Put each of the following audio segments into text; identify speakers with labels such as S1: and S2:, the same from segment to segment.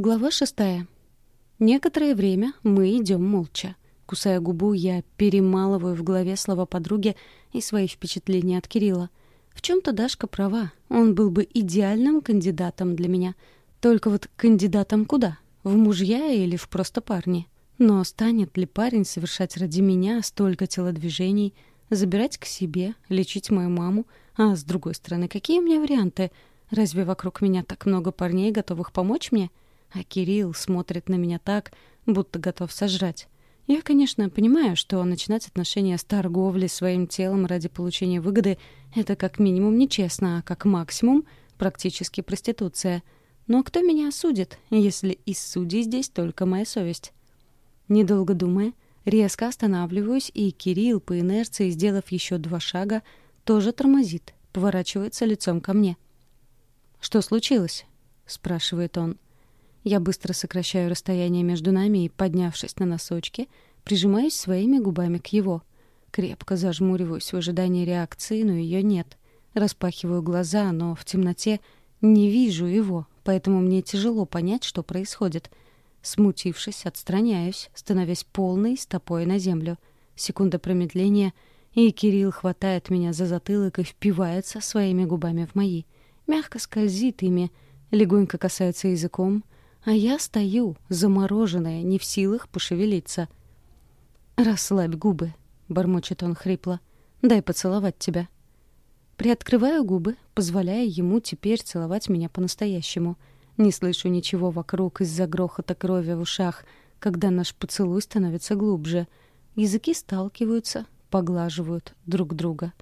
S1: Глава шестая. Некоторое время мы идем молча. Кусая губу, я перемалываю в голове слова подруги и свои впечатления от Кирилла. В чем-то Дашка права. Он был бы идеальным кандидатом для меня. Только вот кандидатом куда? В мужья или в просто парни? Но станет ли парень совершать ради меня столько телодвижений, забирать к себе, лечить мою маму? А с другой стороны, какие у меня варианты? Разве вокруг меня так много парней, готовых помочь мне? — а Кирилл смотрит на меня так, будто готов сожрать. Я, конечно, понимаю, что начинать отношения с торговли своим телом ради получения выгоды — это как минимум нечестно, а как максимум практически проституция. Но кто меня осудит, если из судей здесь только моя совесть? Недолго думая, резко останавливаюсь, и Кирилл, по инерции, сделав еще два шага, тоже тормозит, поворачивается лицом ко мне. «Что случилось?» — спрашивает он. Я быстро сокращаю расстояние между нами и, поднявшись на носочки, прижимаюсь своими губами к его. Крепко зажмуриваюсь в ожидании реакции, но ее нет. Распахиваю глаза, но в темноте не вижу его, поэтому мне тяжело понять, что происходит. Смутившись, отстраняюсь, становясь полной стопой на землю. Секунда промедления, и Кирилл хватает меня за затылок и впивается своими губами в мои. Мягко скользит ими, легонько касается языком — а я стою, замороженная, не в силах пошевелиться. «Расслабь губы», — бормочет он хрипло. «Дай поцеловать тебя». Приоткрываю губы, позволяя ему теперь целовать меня по-настоящему. Не слышу ничего вокруг из-за грохота крови в ушах, когда наш поцелуй становится глубже. Языки сталкиваются, поглаживают друг друга.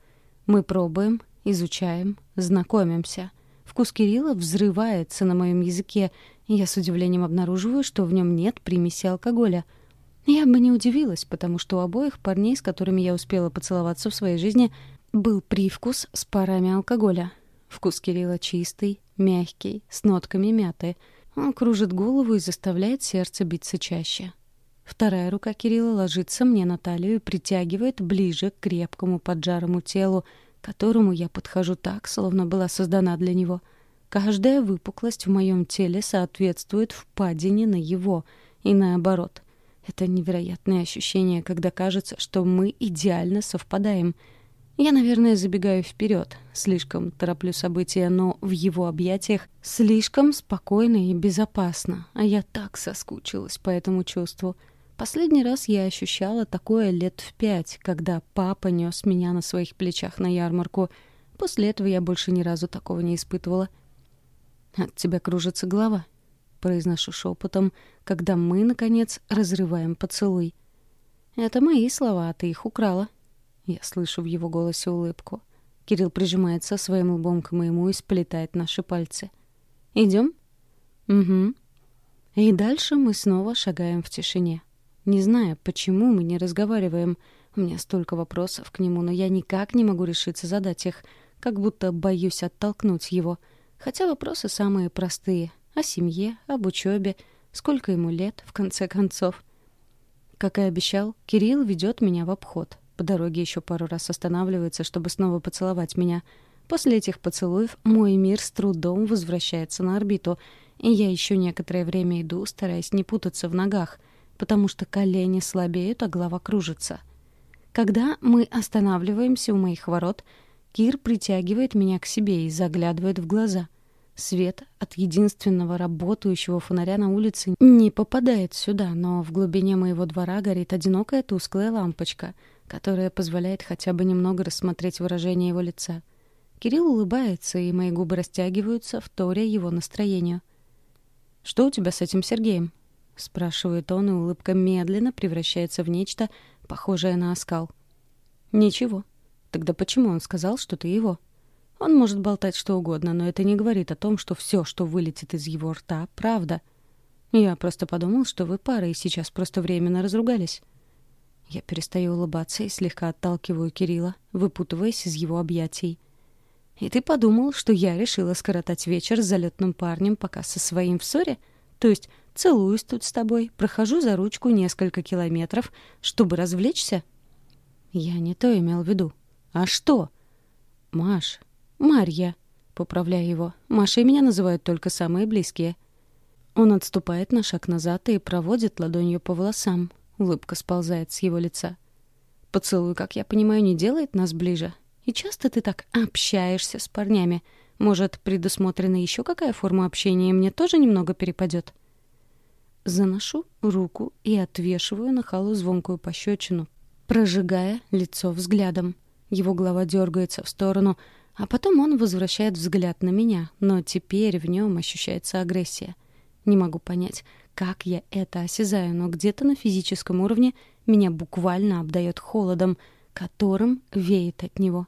S1: Мы пробуем, изучаем, знакомимся. Вкус Кирилла взрывается на моем языке, я с удивлением обнаруживаю, что в нем нет примеси алкоголя. Я бы не удивилась, потому что у обоих парней, с которыми я успела поцеловаться в своей жизни, был привкус с парами алкоголя. Вкус Кирилла чистый, мягкий, с нотками мяты. Он кружит голову и заставляет сердце биться чаще. Вторая рука Кирилла ложится мне на талию и притягивает ближе к крепкому поджарому телу, которому я подхожу так, словно была создана для него — Каждая выпуклость в моем теле соответствует впадине на его, и наоборот. Это невероятное ощущение, когда кажется, что мы идеально совпадаем. Я, наверное, забегаю вперед, слишком тороплю события, но в его объятиях слишком спокойно и безопасно, а я так соскучилась по этому чувству. Последний раз я ощущала такое лет в пять, когда папа нес меня на своих плечах на ярмарку. После этого я больше ни разу такого не испытывала — «От тебя кружится голова», — произношу шепотом, когда мы, наконец, разрываем поцелуй. «Это мои слова, а ты их украла». Я слышу в его голосе улыбку. Кирилл прижимается своим лбом к моему и сплетает наши пальцы. «Идем?» «Угу». И дальше мы снова шагаем в тишине. Не знаю, почему мы не разговариваем. У меня столько вопросов к нему, но я никак не могу решиться задать их, как будто боюсь оттолкнуть его — Хотя вопросы самые простые. О семье, об учебе, сколько ему лет, в конце концов. Как и обещал, Кирилл ведет меня в обход. По дороге еще пару раз останавливается, чтобы снова поцеловать меня. После этих поцелуев мой мир с трудом возвращается на орбиту, и я еще некоторое время иду, стараясь не путаться в ногах, потому что колени слабеют, а голова кружится. Когда мы останавливаемся у моих ворот — Кир притягивает меня к себе и заглядывает в глаза. Свет от единственного работающего фонаря на улице не попадает сюда, но в глубине моего двора горит одинокая тусклая лампочка, которая позволяет хотя бы немного рассмотреть выражение его лица. Кирилл улыбается, и мои губы растягиваются, вторя его настроению. «Что у тебя с этим Сергеем?» — спрашивает он, и улыбка медленно превращается в нечто, похожее на оскал. «Ничего», Тогда почему он сказал, что ты его? Он может болтать что угодно, но это не говорит о том, что все, что вылетит из его рта, правда. Я просто подумал, что вы пара и сейчас просто временно разругались. Я перестаю улыбаться и слегка отталкиваю Кирилла, выпутываясь из его объятий. И ты подумал, что я решила скоротать вечер с залетным парнем, пока со своим в ссоре? То есть целуюсь тут с тобой, прохожу за ручку несколько километров, чтобы развлечься? Я не то имел в виду. «А что?» «Маш. Марья», — поправляю его. «Машей меня называют только самые близкие». Он отступает на шаг назад и проводит ладонью по волосам. Улыбка сползает с его лица. Поцелуй, как я понимаю, не делает нас ближе. И часто ты так общаешься с парнями. Может, предусмотрена еще какая форма общения, и мне тоже немного перепадет. Заношу руку и отвешиваю на халу звонкую пощечину, прожигая лицо взглядом. Его голова дергается в сторону, а потом он возвращает взгляд на меня, но теперь в нем ощущается агрессия. Не могу понять, как я это осязаю, но где-то на физическом уровне меня буквально обдает холодом, которым веет от него.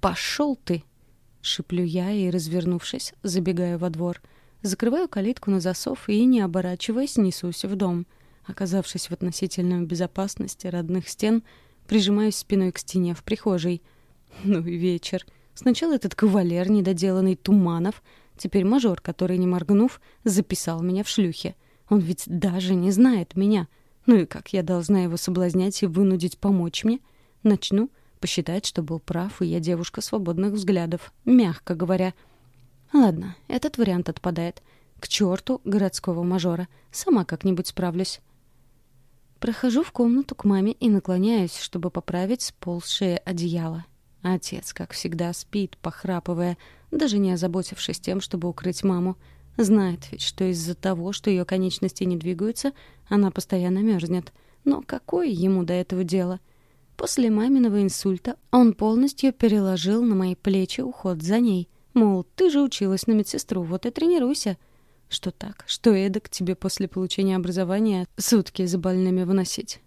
S1: «Пошел ты!» — шиплю я и, развернувшись, забегаю во двор. Закрываю калитку на засов и, не оборачиваясь, несусь в дом. Оказавшись в относительной безопасности родных стен, прижимаюсь спиной к стене в прихожей. Ну и вечер. Сначала этот кавалер, недоделанный Туманов, теперь мажор, который, не моргнув, записал меня в шлюхе. Он ведь даже не знает меня. Ну и как я должна его соблазнять и вынудить помочь мне? Начну посчитать, что был прав, и я девушка свободных взглядов, мягко говоря. Ладно, этот вариант отпадает. К черту городского мажора. Сама как-нибудь справлюсь. Прохожу в комнату к маме и наклоняюсь, чтобы поправить сползшее одеяло. Отец, как всегда, спит, похрапывая, даже не озаботившись тем, чтобы укрыть маму. Знает ведь, что из-за того, что ее конечности не двигаются, она постоянно мерзнет. Но какое ему до этого дело? После маминого инсульта он полностью переложил на мои плечи уход за ней. Мол, ты же училась на медсестру, вот и тренируйся. Что так, что эдак тебе после получения образования сутки за больными выносить?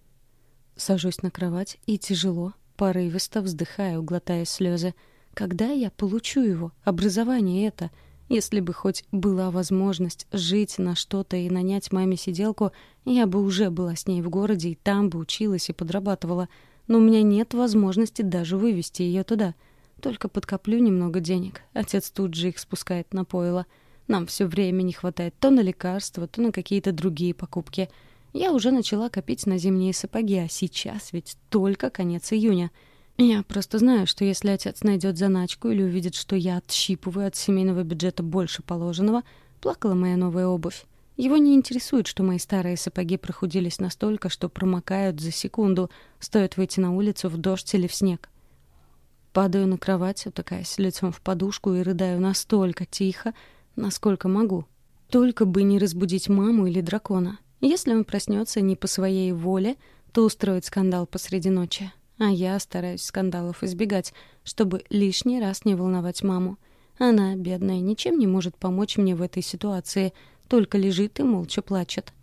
S1: Сажусь на кровать и тяжело, порывисто вздыхаю, глотая слезы. Когда я получу его, образование это — если бы хоть была возможность жить на что-то и нанять маме сиделку, я бы уже была с ней в городе и там бы училась и подрабатывала. Но у меня нет возможности даже вывести ее туда. Только подкоплю немного денег. Отец тут же их спускает на пойло. Нам все время не хватает то на лекарства, то на какие-то другие покупки. Я уже начала копить на зимние сапоги, а сейчас ведь только конец июня — я просто знаю, что если отец найдет заначку или увидит, что я отщипываю от семейного бюджета больше положенного, плакала моя новая обувь. Его не интересует, что мои старые сапоги прохудились настолько, что промокают за секунду, стоит выйти на улицу в дождь или в снег. Падаю на кровать, утыкаясь лицом в подушку и рыдаю настолько тихо, насколько могу. Только бы не разбудить маму или дракона. Если он проснется не по своей воле, то устроит скандал посреди ночи. А я стараюсь скандалов избегать, чтобы лишний раз не волновать маму. Она, бедная, ничем не может помочь мне в этой ситуации, только лежит и молча плачет.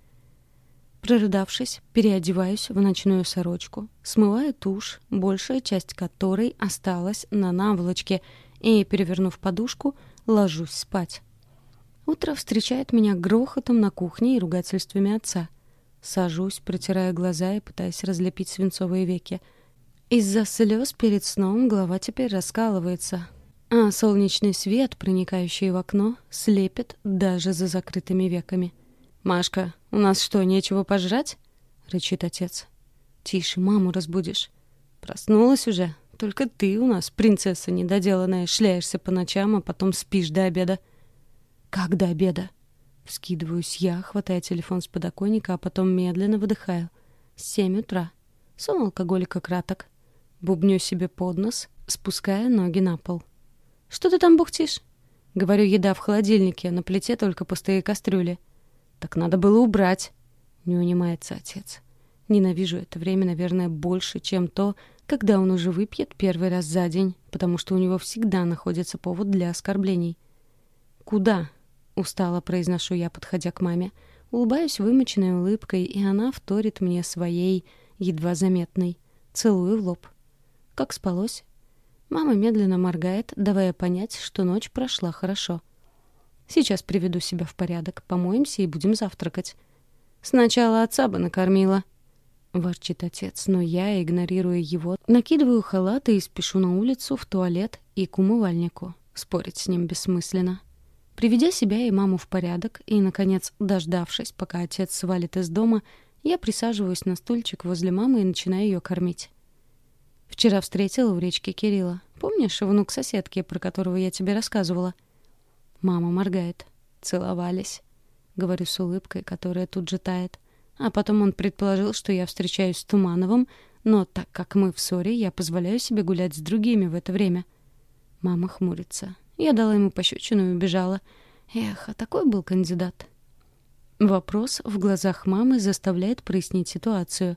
S1: Прорыдавшись, переодеваюсь в ночную сорочку, смываю тушь, большая часть которой осталась на наволочке, и, перевернув подушку, ложусь спать. Утро встречает меня грохотом на кухне и ругательствами отца. Сажусь, протирая глаза и пытаясь разлепить свинцовые веки — из-за слез перед сном голова теперь раскалывается, а солнечный свет, проникающий в окно, слепит даже за закрытыми веками. «Машка, у нас что, нечего пожрать?» — рычит отец. «Тише, маму разбудишь». «Проснулась уже? Только ты у нас, принцесса недоделанная, шляешься по ночам, а потом спишь до обеда». «Как до обеда?» Вскидываюсь я, хватая телефон с подоконника, а потом медленно выдыхаю. «Семь утра. Сон алкоголика краток. Бубню себе под нос, спуская ноги на пол. «Что ты там бухтишь?» Говорю, еда в холодильнике, на плите только пустые кастрюли. «Так надо было убрать», — не унимается отец. Ненавижу это время, наверное, больше, чем то, когда он уже выпьет первый раз за день, потому что у него всегда находится повод для оскорблений. «Куда?» — устало произношу я, подходя к маме. Улыбаюсь вымоченной улыбкой, и она вторит мне своей, едва заметной. Целую в лоб. Как спалось? Мама медленно моргает, давая понять, что ночь прошла хорошо. Сейчас приведу себя в порядок, помоемся и будем завтракать. Сначала отца бы накормила. Ворчит отец, но я, игнорируя его, накидываю халат и спешу на улицу, в туалет и к умывальнику. Спорить с ним бессмысленно. Приведя себя и маму в порядок и, наконец, дождавшись, пока отец свалит из дома, я присаживаюсь на стульчик возле мамы и начинаю ее кормить. Вчера встретила у речки Кирилла. Помнишь, внук соседки, про которого я тебе рассказывала? Мама моргает. Целовались. — говорю с улыбкой, которая тут же тает. А потом он предположил, что я встречаюсь с Тумановым, но так как мы в ссоре, я позволяю себе гулять с другими в это время. Мама хмурится. Я дала ему пощечину и убежала. Эх, а такой был кандидат. Вопрос в глазах мамы заставляет прояснить ситуацию.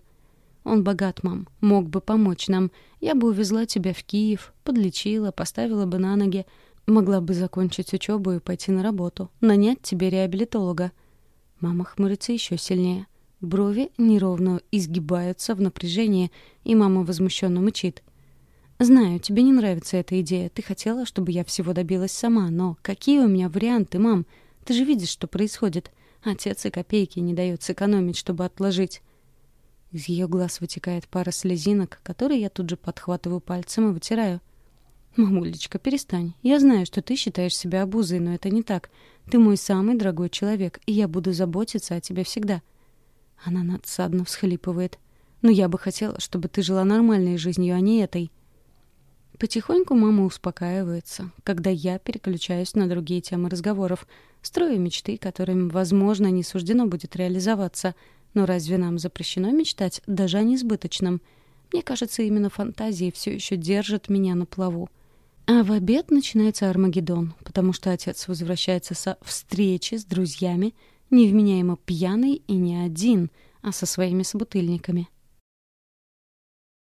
S1: Он богат, мам, мог бы помочь нам. Я бы увезла тебя в Киев, подлечила, поставила бы на ноги. Могла бы закончить учебу и пойти на работу. Нанять тебе реабилитолога. Мама хмурится еще сильнее. Брови неровно изгибаются в напряжении, и мама возмущенно мычит. «Знаю, тебе не нравится эта идея. Ты хотела, чтобы я всего добилась сама. Но какие у меня варианты, мам? Ты же видишь, что происходит. Отец и копейки не дает сэкономить, чтобы отложить». Из ее глаз вытекает пара слезинок, которые я тут же подхватываю пальцем и вытираю. «Мамулечка, перестань. Я знаю, что ты считаешь себя обузой, но это не так. Ты мой самый дорогой человек, и я буду заботиться о тебе всегда». Она надсадно всхлипывает. «Но я бы хотела, чтобы ты жила нормальной жизнью, а не этой». Потихоньку мама успокаивается, когда я переключаюсь на другие темы разговоров, строю мечты, которым, возможно, не суждено будет реализоваться. Но разве нам запрещено мечтать даже о несбыточном? Мне кажется, именно фантазии все еще держат меня на плаву. А в обед начинается Армагеддон, потому что отец возвращается со встречи с друзьями, невменяемо пьяный и не один, а со своими собутыльниками.